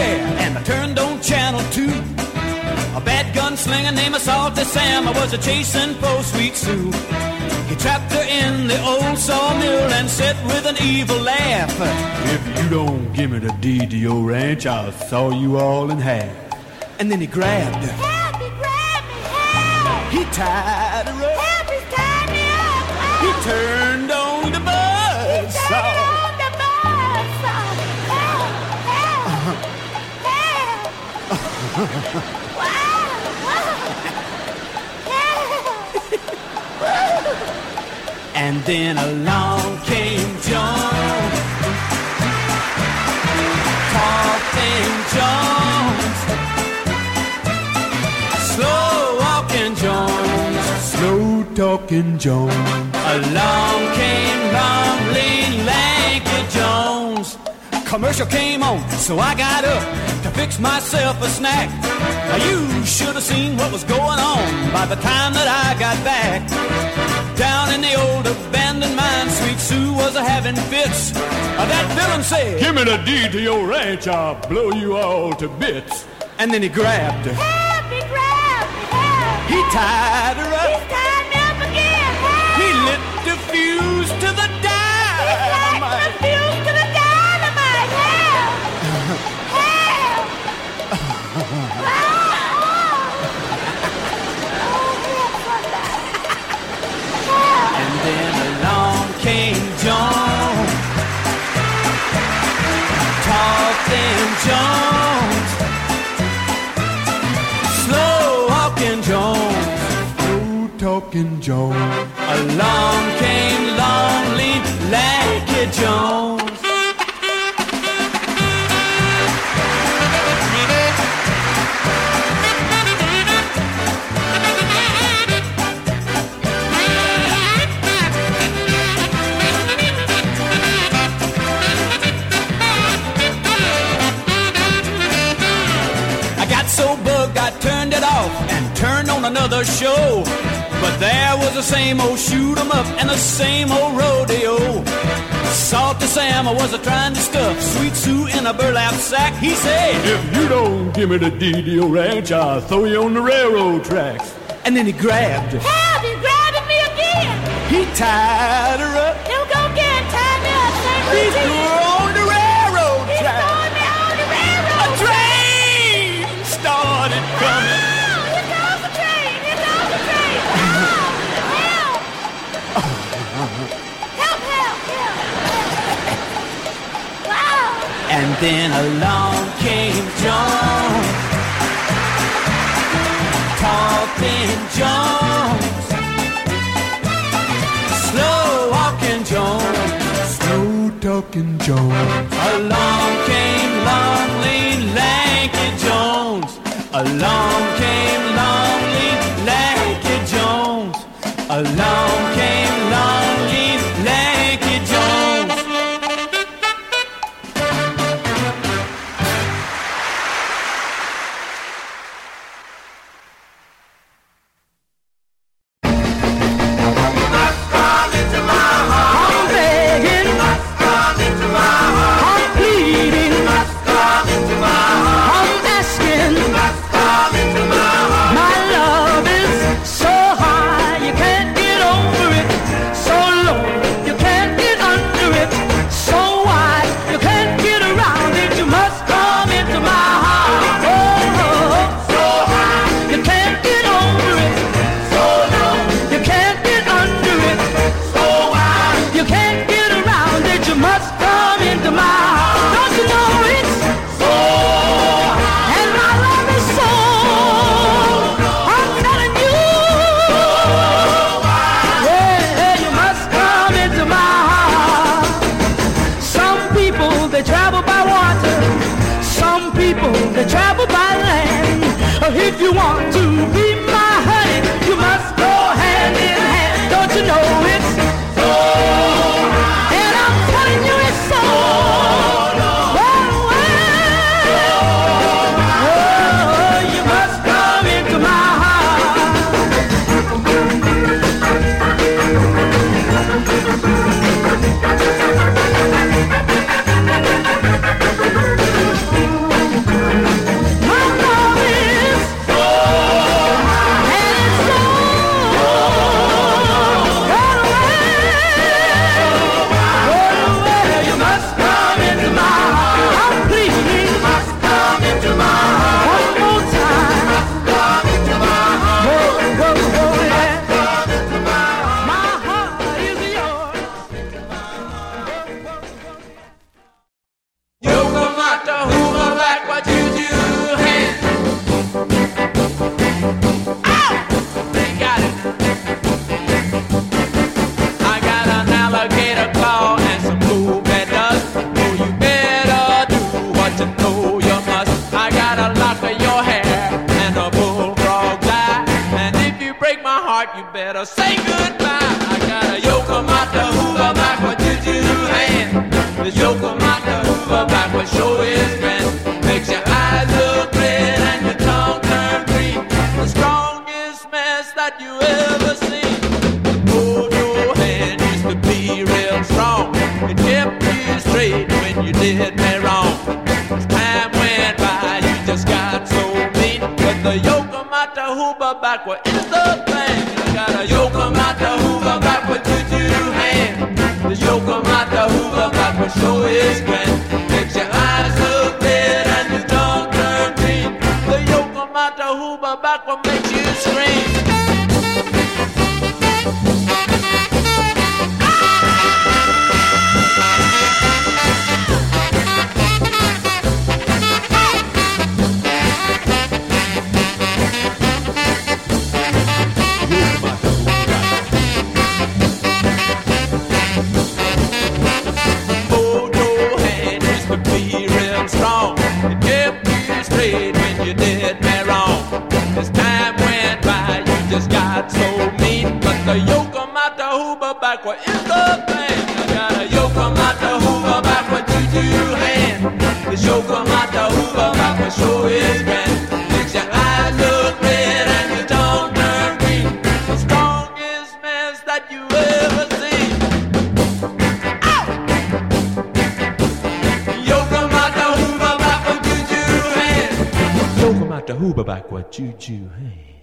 chair and I turned on channel two. A bad gunslinger named Salty Sam I was a chasing poor sweet Sue. He trapped her in the old sawmill and said with an evil laugh, If you don't give me the deed to your ranch, I'll saw you all in half. And then he grabbed her. Help! He grabbed me! Help! He tied her up. Help! He's tied me up! He turned And then along came John. Talking Jones. Slow walking Jones. Slow talking Jones. Along came long, lean, lanky Jones. Commercial came on, so I got up to fix myself a snack. Now you should have seen what was going on by the time that I got back. Down in the old abandoned mine, Sweet Sue was a having fits. Uh, that villain said, Give me the deed to your ranch, I'll blow you all to bits. And then he grabbed her. Help! He grabbed me! Help! He tied her He's up. tied me up again! Help! He lit the fuse to the Jones. Slow walking Jones. Slow talking Jones. Along came long lean lanky Jones. So bugged I turned it off and turned on another show. But there was the same old shoot 'em up and the same old rodeo. Salty Sam I was a trying to stuff Sweet Sue in a burlap sack. He said, If you don't give me the deed to your ranch, I'll throw you on the railroad tracks. And then he grabbed her. Help! He's grabbing me again! He tied her up. Then along came John. Talking Jones. Slow walking Jones. Slow talking Jones. Along came long, lean, lanky Jones. Along came long, lean, lanky Jones. Along Uber backward in the van. I got a backward hand. This Yokomata Uber backward show is grand. Makes your eyes look red and your tongue turn green. The strongest man's that you ever seen. Ow! Yokomata Uber backward to your hand. Yokomata Uber backward to hand.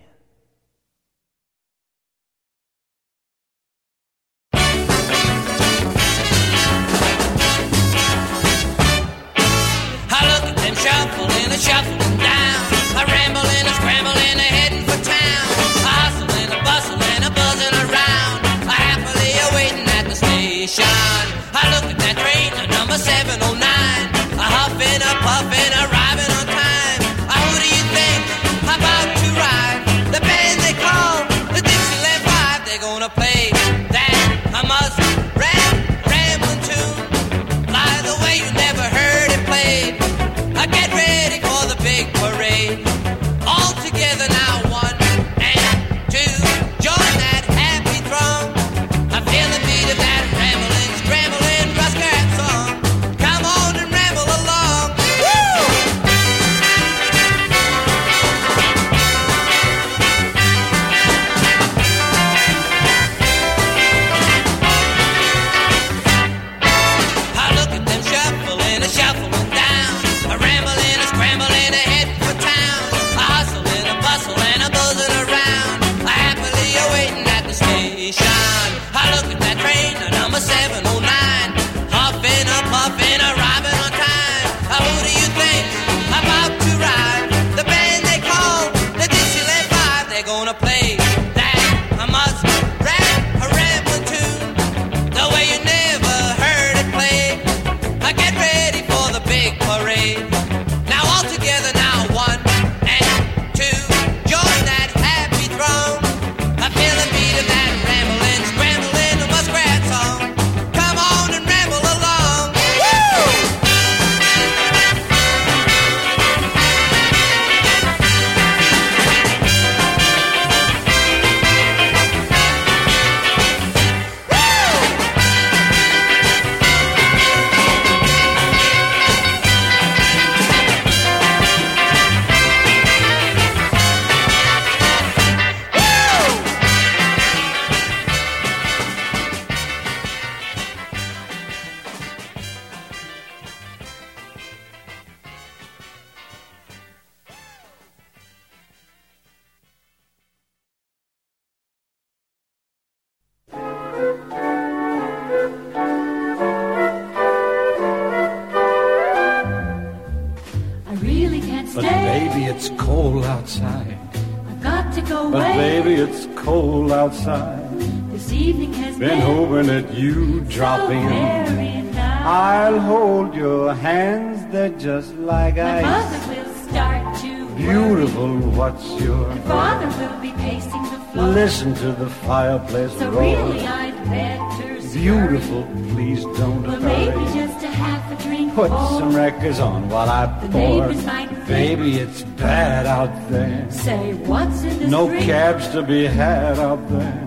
dropping. So I'll hold your hands, they're just like My ice. Mother will start to Beautiful, worry. what's your and father will be pacing the floor. Listen to the fireplace so roar. Really I'd better Beautiful, scurry. please don't well, hurry. Maybe just a half a drink. Put more. some records on while I the pour. Baby, it's bad out there. Say what's in the No drink? cabs to be had out there.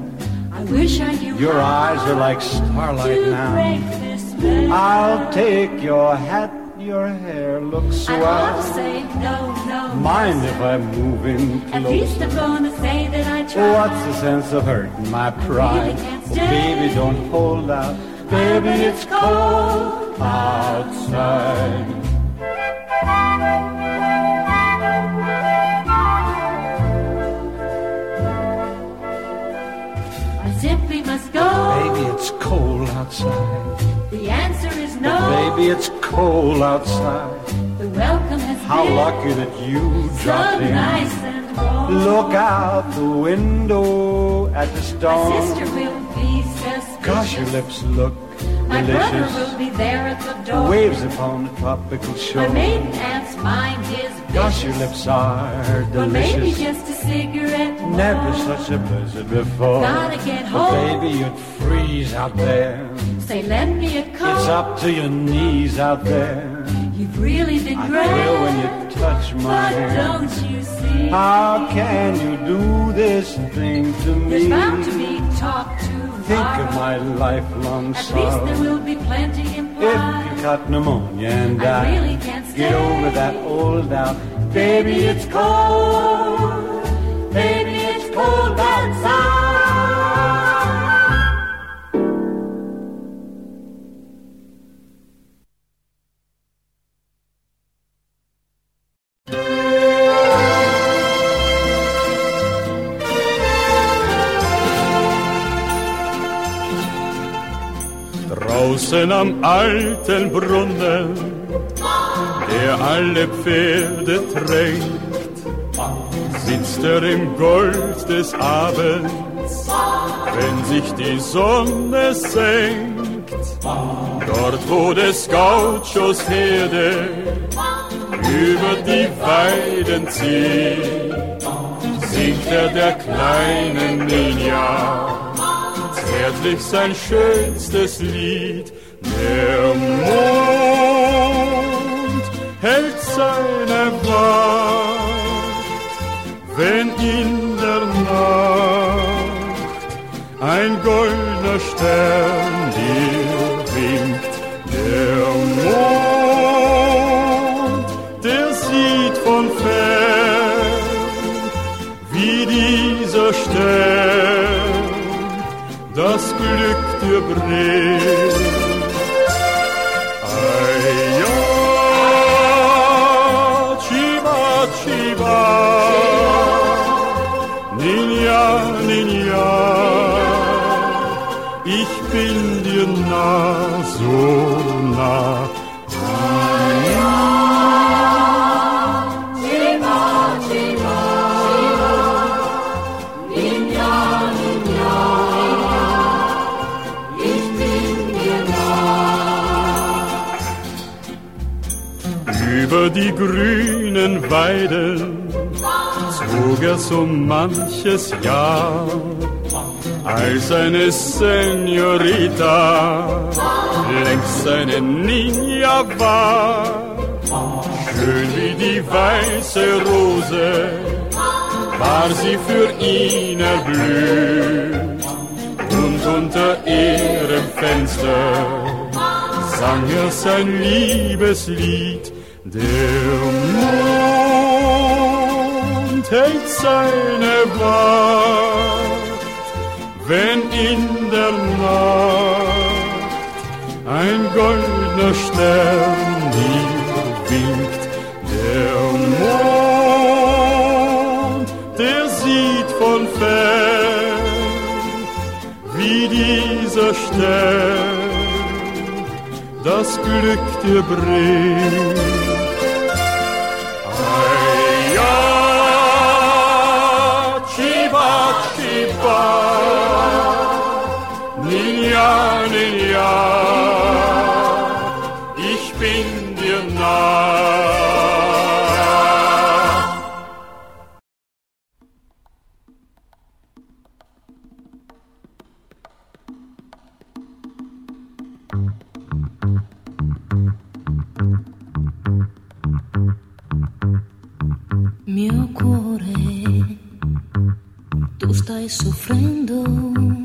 I wish I knew Your eyes are like starlight now. break this spell. I'll take your hat, your hair looks I ought to swell. say no, no. Mind if I move in close? At least? I'm gonna say that I tried. What's the sense of hurting my pride? can't Oh, baby, don't hold out. Baby, it's cold outside. Baby, it's cold outside. The answer is no. Baby, it's cold outside. the welcome has How been lucky that you so dropped in. nice and warm. Look out the window at the My sister will be suspicious. Gosh, your lips look delicious. will be there at the door. Waves upon the tropical shore. My maiden aunt's mind is vicious. Gosh, your lips are Well, maybe just a cigarette more. Never such a blizzard before. Gotta get home. But baby, you'd freeze out there. Say, lend me a coat. It's up to your knees out there. You've really been I great. thrill when you touch my but hand. don't you see? How can you do this thing to me? There's bound to be talk Think of my lifelong At least there will be plenty If implied. you got pneumonia and I die, really can't get over that old doubt. Baby, it's cold. Baby, it's cold outside. Draußen am alten Brunnen, der alle Pferde tränkt, sitzt er im Gold des Abends, wenn sich die Sonne senkt. Dort, wo des Gauchos Herde über die Weiden zieht, singt er der kleinen Ninja zärtlich sein schönstes Lied. Der Mond hält seine Wacht, wenn in der Nacht ein goldener Stern dir winkt. Der Mond, der sieht von fern, wie dieser Stern das Glück dir bringt. Dir nah, so nah. Über die grünen Weiden zog er so manches Jahr, als eine Senorita längst seine Ninja war. Schön wie die weiße Rose war sie für ihn erblüht und unter ihrem Fenster sang er sein Liebeslied. Der Mond hält seine Wacht, wenn in der Nacht ein goldener Stern dir winkt. Der Mond, der sieht von fern, wie dieser Stern das Glück dir bringt. vais sufriendo.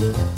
West.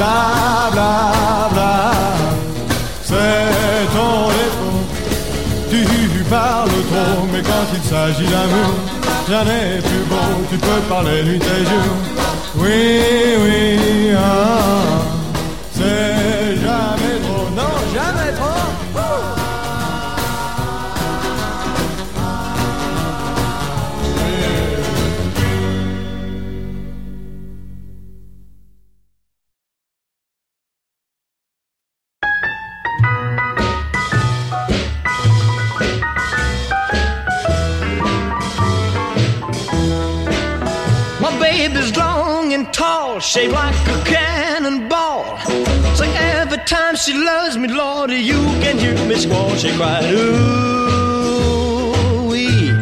Bla bla bla. C'est ton défaut. Tu parles trop, mais quand il s'agit d'amour, rien n'est plus beau. Tu peux parler nuit et jour. Oui, oui, ah, shaped like a cannonball. So every time she loves me, Lord, you can hear me squall. She cried, ooh, wee.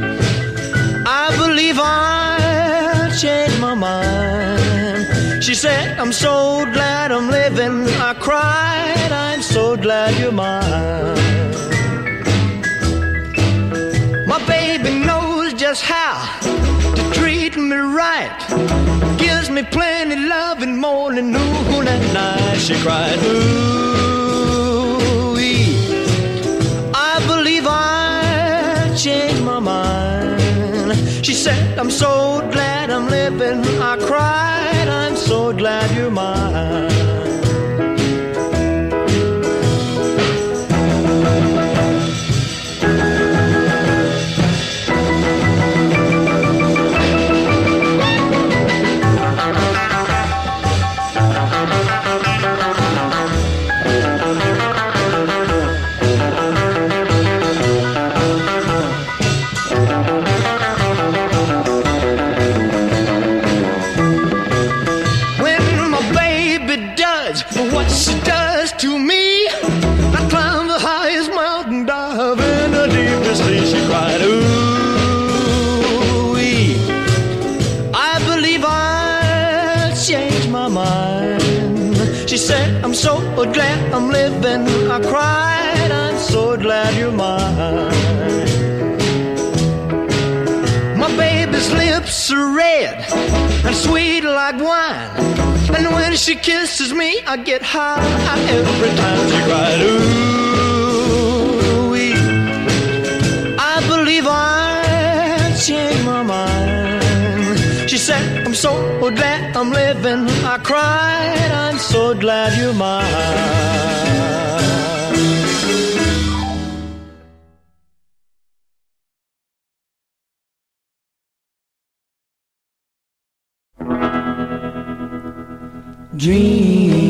I believe I changed my mind. She said, I'm so glad I'm living. I cried, I'm so glad you're mine. My baby knows just how to treat me right. Me plenty love and morning, noon, and night. She cried, ooh, I believe I changed my mind. She said, I'm so glad I'm living. I cried, I'm so glad you're mine. And sweet like wine. And when she kisses me, I get high every time she cried. Ooh, I believe I changed my mind. She said, I'm so glad I'm living. I cried, I'm so glad you're mine. Dream,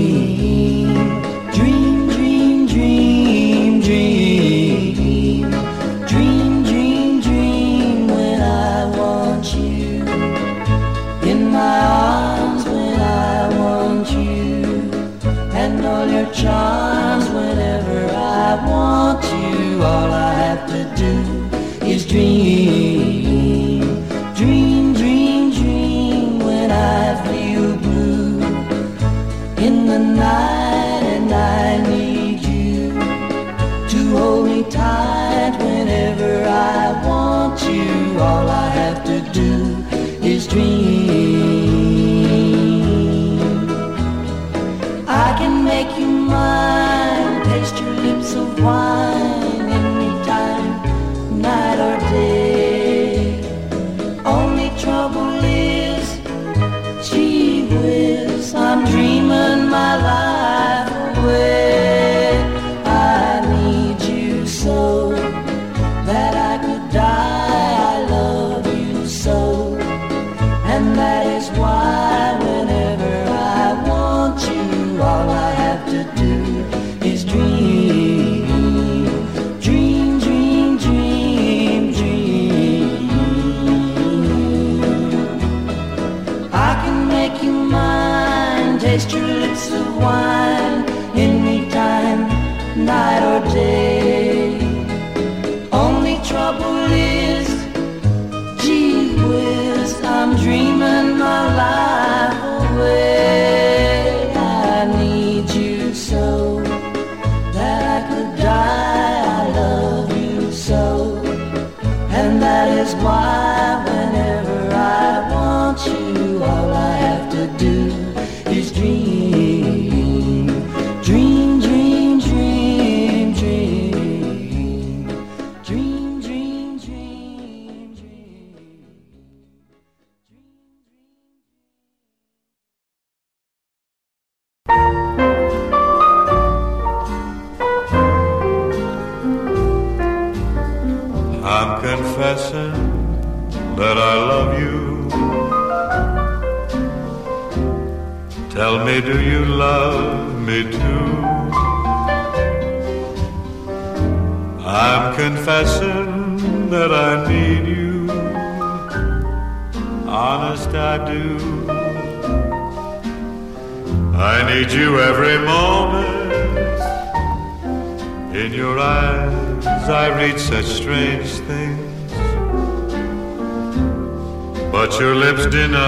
is why lived in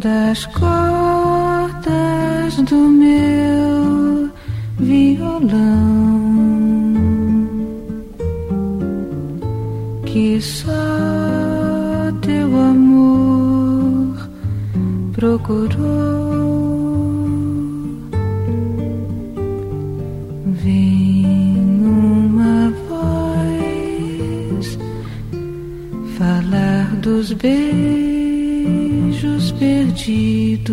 das cordas do meu violão que só teu amor procurou. Vem uma voz falar dos beijos perdidos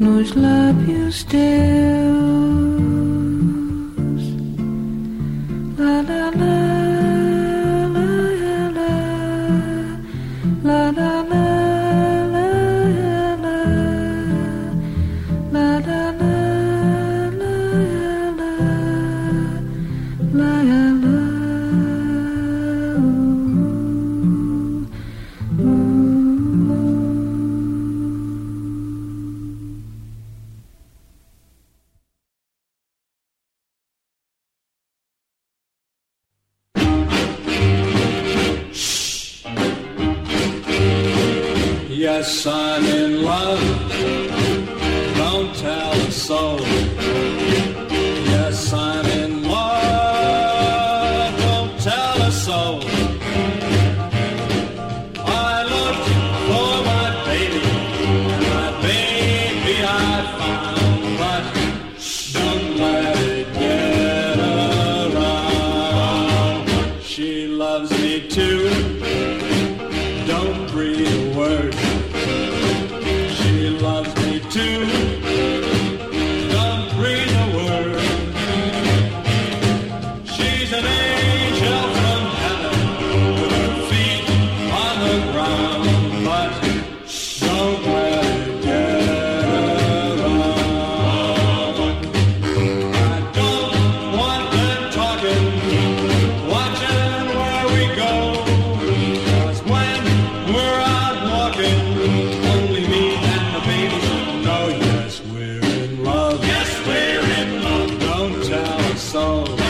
nos lábios teus. song.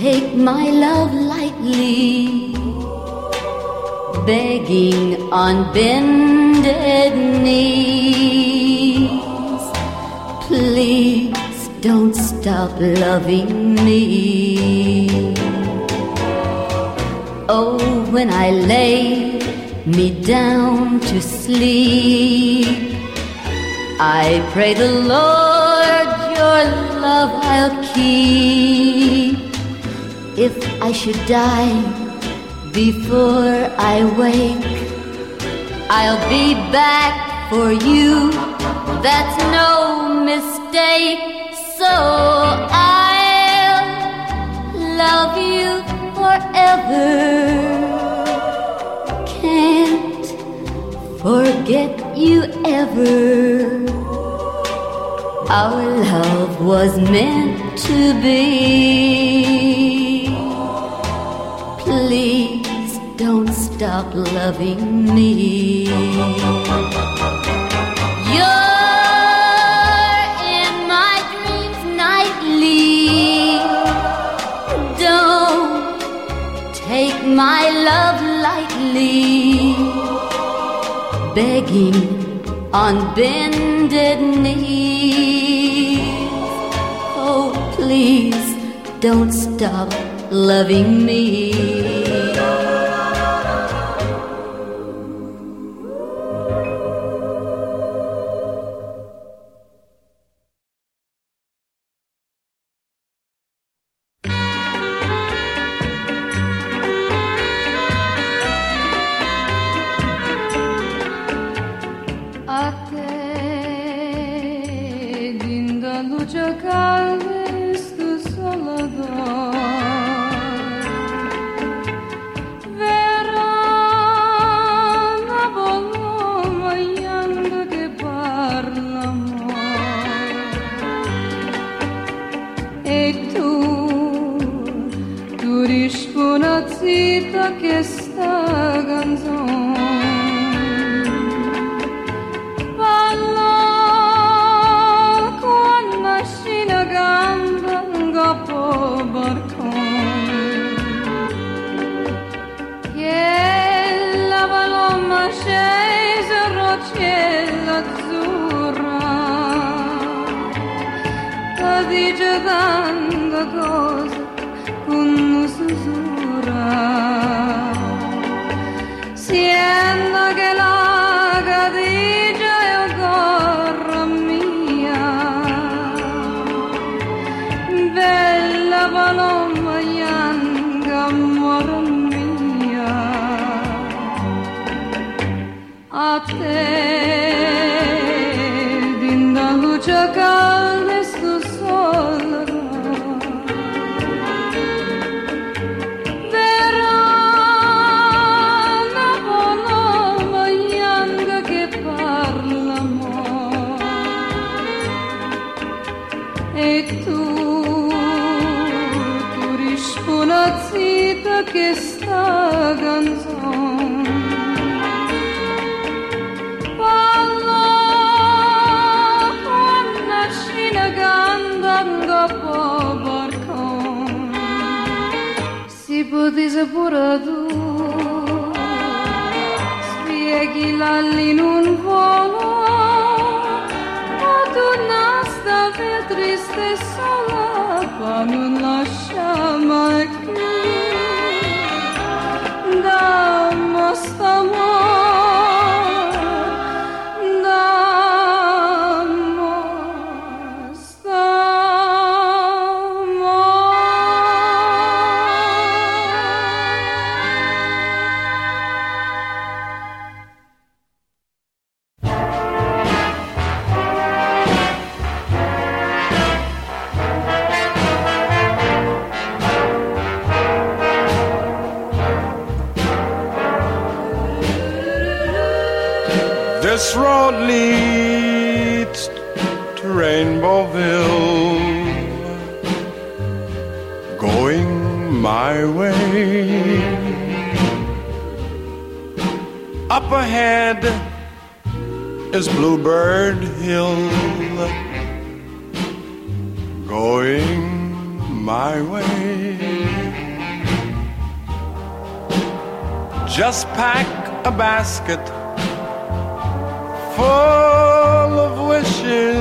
Take my love lightly. Begging on bended knees. Please don't stop loving me. Oh, when I lay me down to sleep, I pray the Lord your love I'll keep. If I should die before I wake, I'll be back for you. That's no mistake. So I'll love you forever. Can't forget you ever. Our love was meant to be. Stop loving me. You're in my dreams nightly. Don't take my love lightly. Begging on bended knees. Oh, please don't stop loving me. A Spieghi l'alli volo, per triste e sola, ma non lascia mai ahead is Bluebird Hill, going my way. Just pack a basket full of wishes,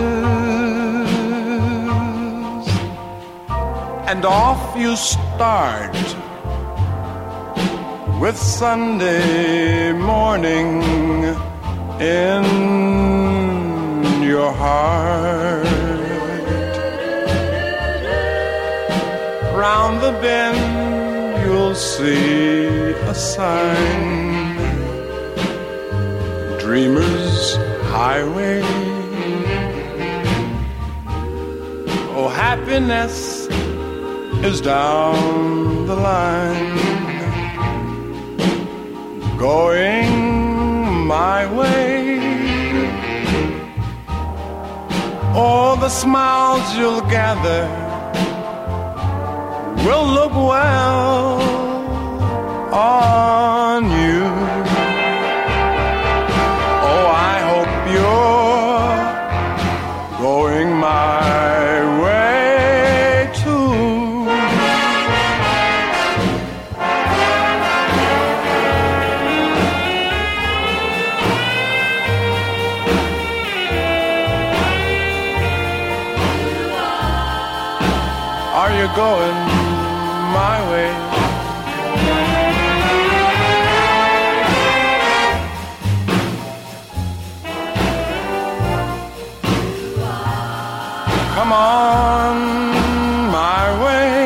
and off you start with Sunday morning in your heart. Round the bend, you'll see a sign Dreamer's Highway. Oh, happiness is down the line, going my way. All the smiles you'll gather will look well on you. Oh, I hope you're going my going my way? Come on my way.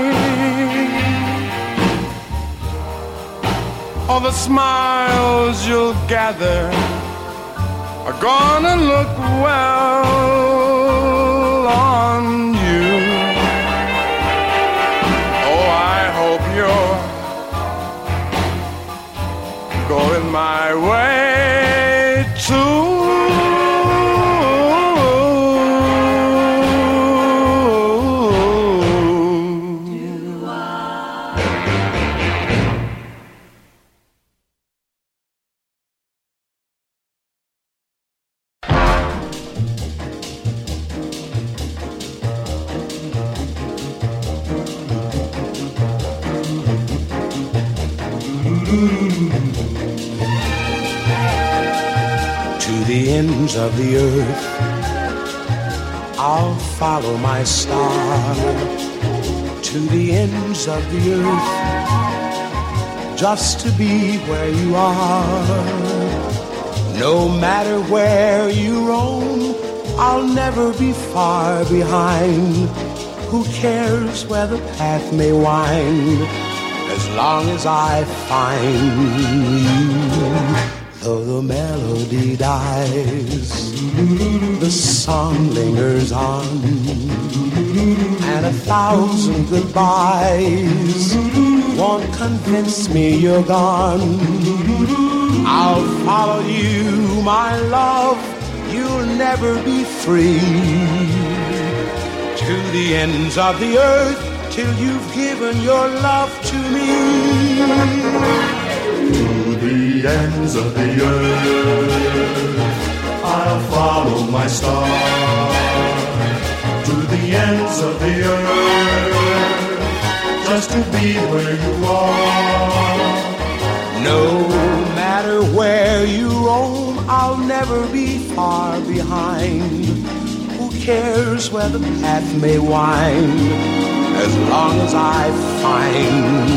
All the smiles you'll gather are gonna look well ends of the earth, I'll follow my star. To the ends of the earth, just to be where you are. No matter where you roam, I'll never be far behind. Who cares where the path may wind? As long as I find you, though the melody dies, the song lingers on, and a thousand goodbyes won't convince me you're gone. I'll follow you, my love. You'll never be free to the ends of the earth till you've given your love to me. The ends of the earth, I'll follow my star. To the ends of the earth, just to be where you are. No matter where you roam, I'll never be far behind. Who cares where the path may wind? As long as I find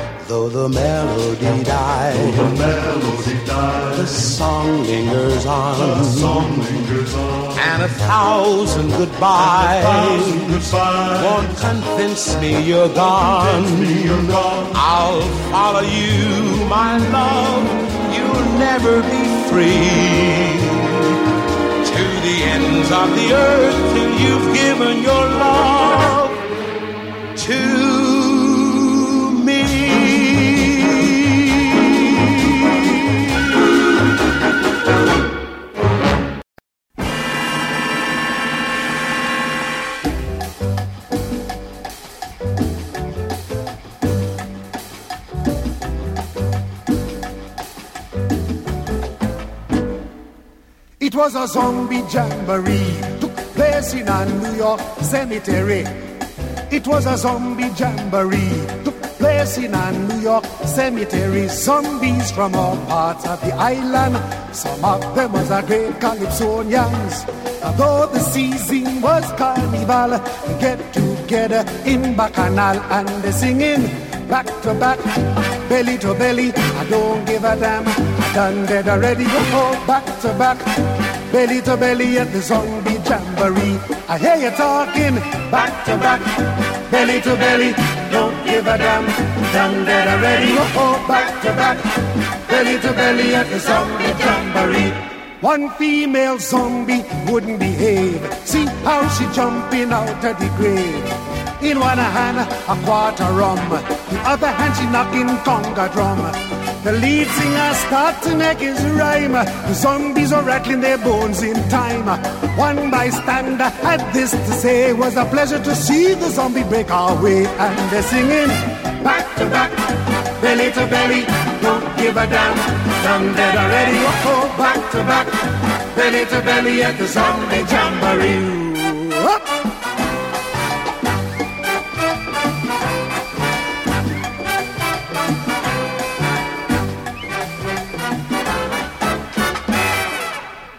you. Though the melody dies, the melody dies, the song lingers on, the song lingers on, and a thousand goodbyes, a thousand goodbyes won't convince me you're gone. Convince me you're gone. I'll follow you, my love. You'll never be free to the ends of the earth till you've given your love to was a zombie jamboree, took place in a New York cemetery. It was a zombie jamboree, took place in a New York cemetery. Zombies from all parts of the island, some of them was a great calypsonians. Although the season was carnival, we get together in Bacchanal and they singing back to back, belly to belly. I don't give a damn. Done dead already. Oh, back to back, belly to belly at the zombie jamboree. I hear you talking back to back, belly to belly. Don't give a damn. Done dead already. Oh, oh, back to back, belly to belly at the zombie jamboree. One female zombie wouldn't behave. See how she jumping out of the grave. In one hand, a quarter rum. The other hand, she knocking conga drum. The lead singer start to make his rhyme. The zombies are rattling their bones in time. One bystander had this to say, was a pleasure to see the zombie break our way. And they're singing back to back, belly to belly. Don't give a damn. Done dead already. Oh, back to back, belly to belly at the zombie jamboree. Up.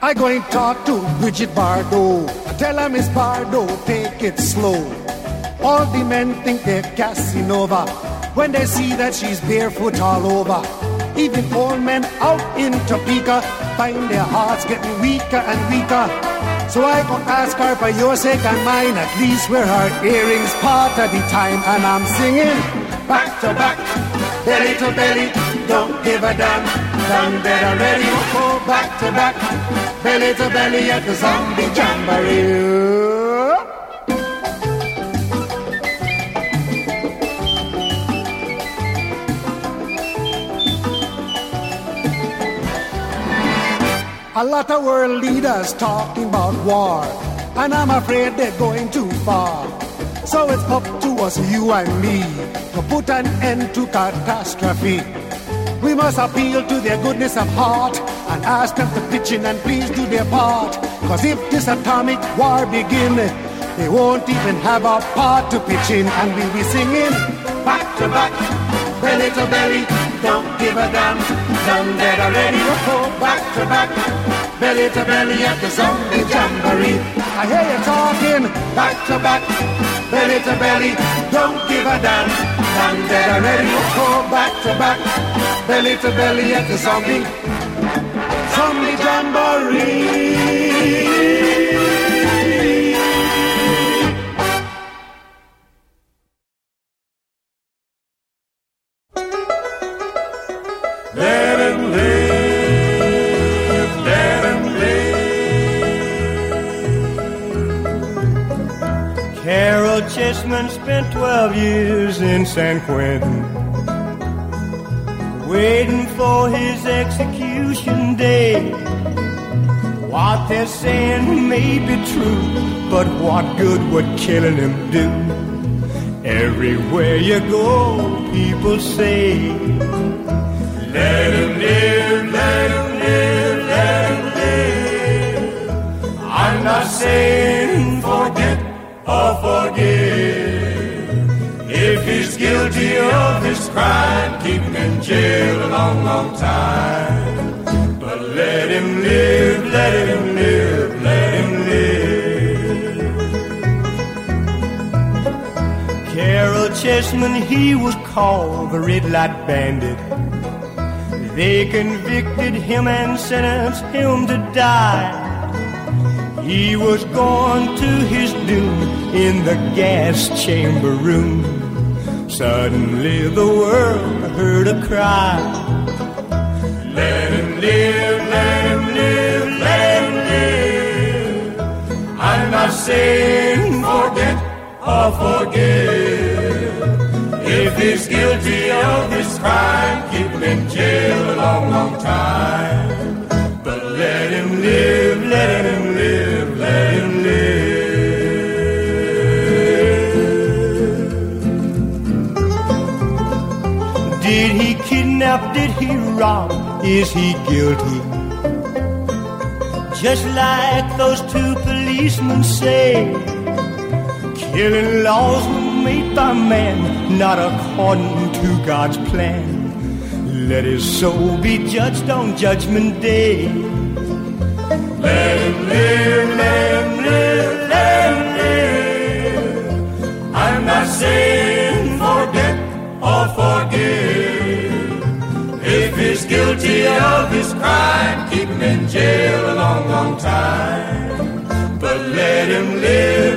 I go and talk to Brigitte Bardot. I tell her, Miss Bardot, take it slow. All the men think they're Casanova when they see that she's barefoot all over. Even old men out in Topeka find their hearts getting weaker and weaker. So I go ask her for your sake and mine, at least wear her earrings part of the time. And I'm singing back to back, belly to belly, don't give a damn. Done dead already, oh, back to back, belly to belly at the zombie jamboree. A lot of world leaders talking about war, and I'm afraid they're going too far. So it's up to us, you and me, to put an end to catastrophe. We must appeal to their goodness of heart and ask them to pitch in and please do their part. Cause if this atomic war begin, they won't even have a part to pitch in and we'll be singing back to back, belly to belly, don't give a damn. Done dead already, oh, oh, back to back, belly to belly at the zombie jamboree. I hear you talking, back to back, belly to belly, don't give a damn. Done dead already, oh, oh, back to back, belly to belly at the zombie, jamboree. Let him live, let him live. Caryl Chessman spent 12 years in San Quentin, waiting for his execution day. What they're saying may be true, but what good would killing him do? Everywhere you go, people say, Let him live, let him live, let him live. I'm not saying guilty of this crime, keep him in jail a long, long time. But let him live, let him live, let him live. Caryl Chessman, he was called the Red Light Bandit. They convicted him and sentenced him to die. He was going to his doom in the gas chamber room. Suddenly the world heard a cry. Let him live, let him live, let him live. I'm not saying forget or forgive. If he's guilty of this crime, keep him in jail a long, long time. But let him live, let him live, Did he rob? Is he guilty? Just like those two policemen say, killing laws made by man, not according to God's plan. Let his soul be judged on Judgment Day. Let him live, let him live, let him live. I'm not saying of his crime, keep him in jail a long, long time. But let him live,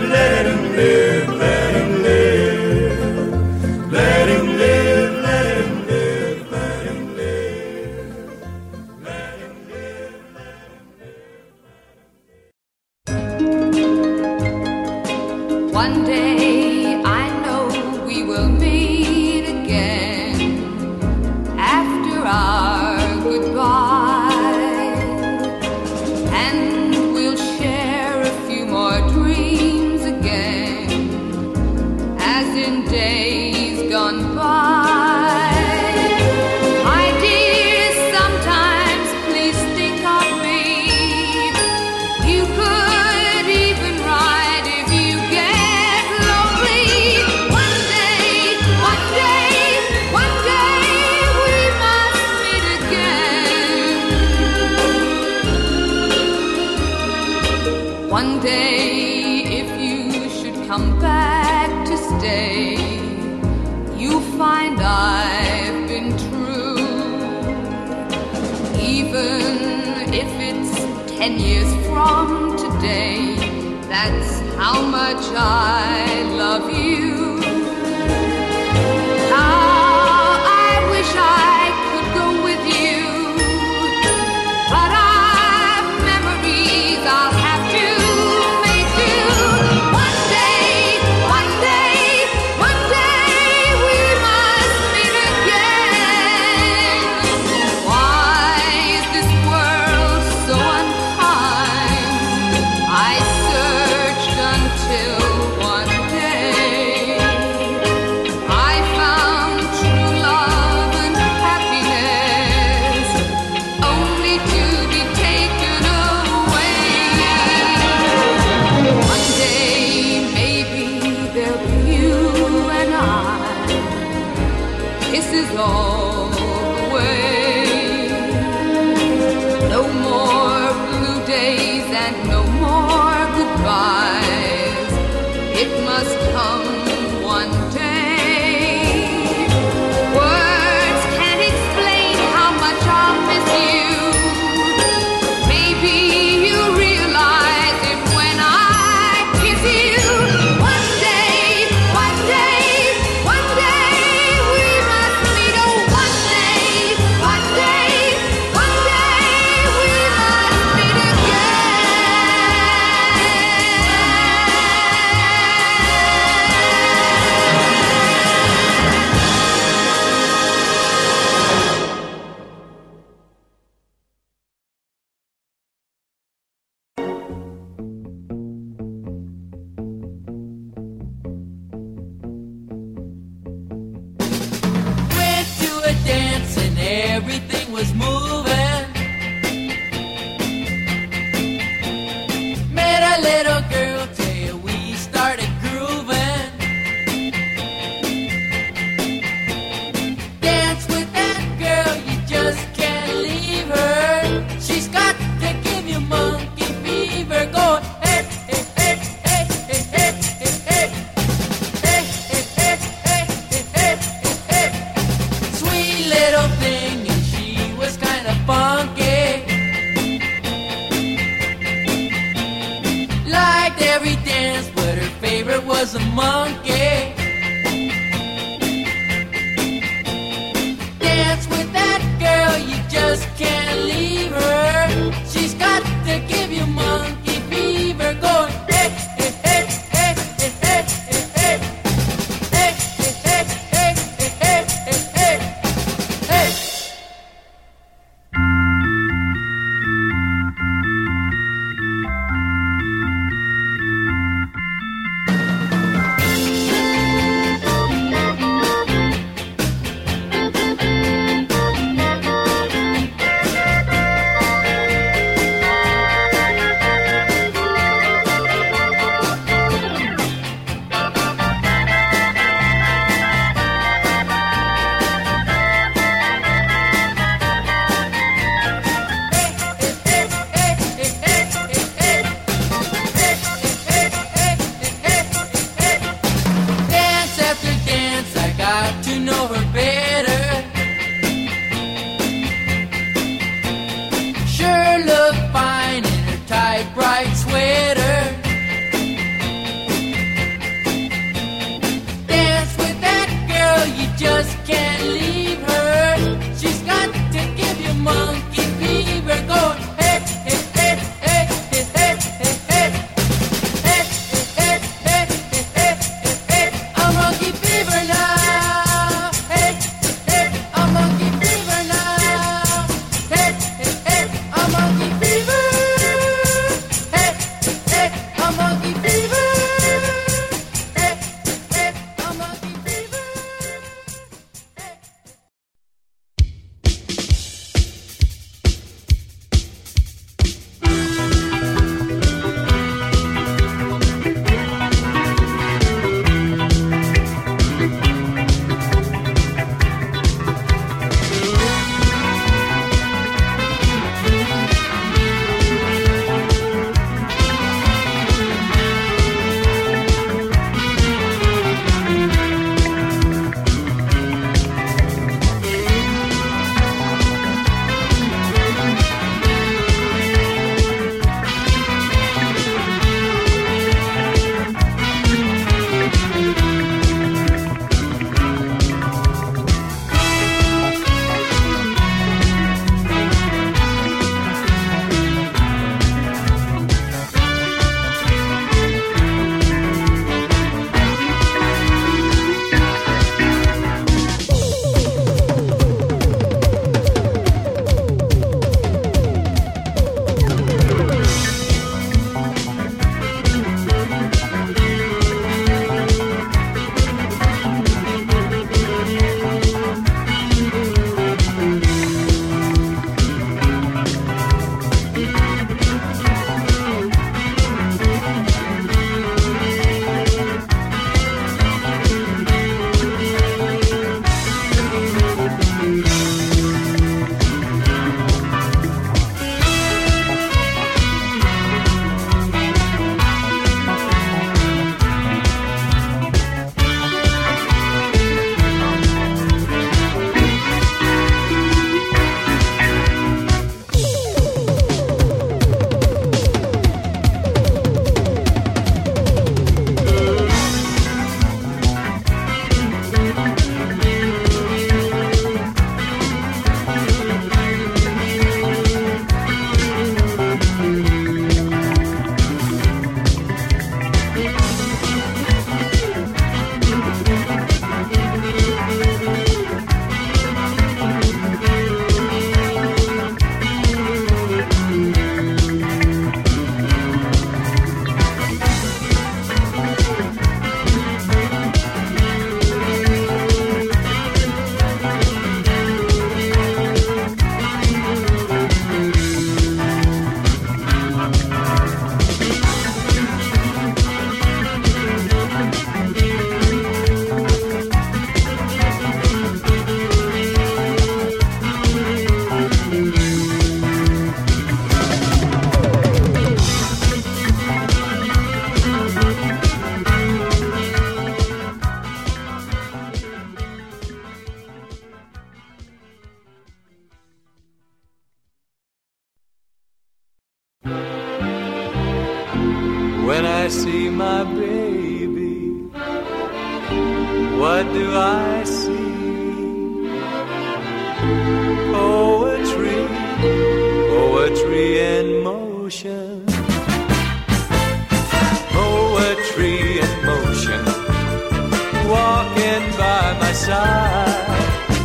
Walking by my side,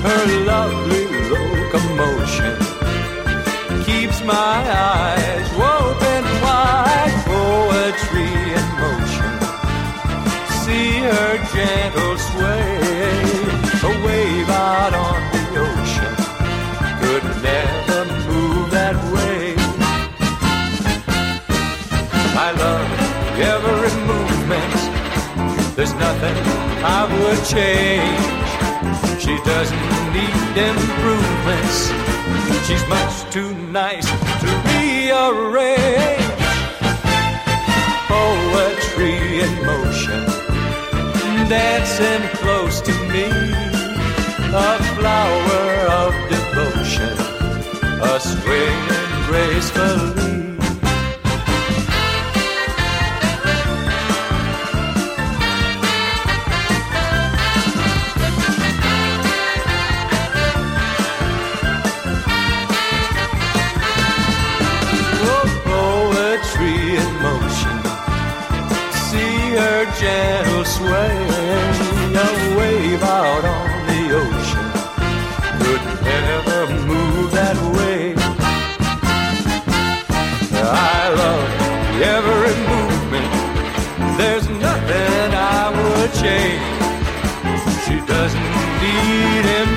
her lovely I would change. She doesn't need improvements. She's much too nice to rearrange. Poetry in motion, dancing close to me. A flower of devotion, a swinging gracefully. Wave out on the ocean could never move that way. I love every movement. There's nothing I would change. She doesn't need him